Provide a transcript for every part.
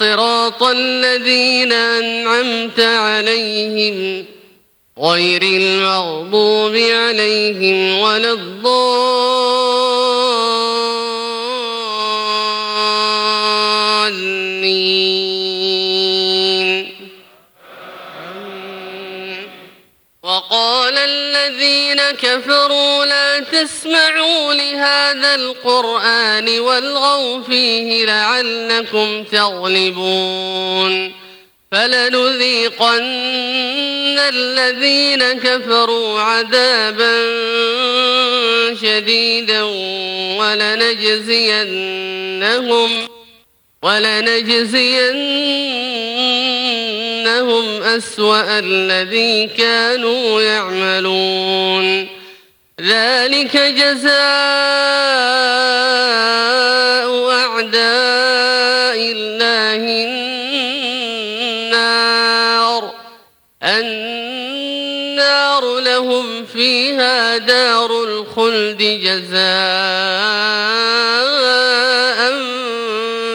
صراط الذين أنعمت عليهم غير المغضوب عليهم ولا الضالين. وقال الذين كفروا تسمعوا لهذا القرآن والغوا فيه لعلكم تغلبون فلنذيقن الذين كفروا عذابا شديدا ولنجزينهم ولنجزينهم أسوأ الذي كانوا يعملون ذلك جزاء أعداء الله النار. النار لهم فيها دار الخلد جزاء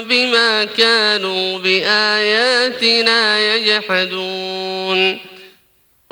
بما كانوا بآياتنا يجحدون.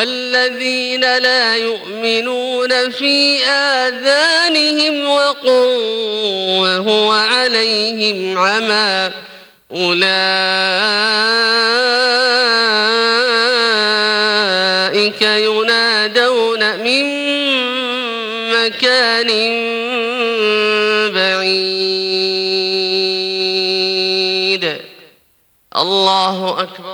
والذين لا يؤمنون في آذانهم وقر وهو عليهم عمى أولئك ينادون من مكان بعيد. الله أكبر.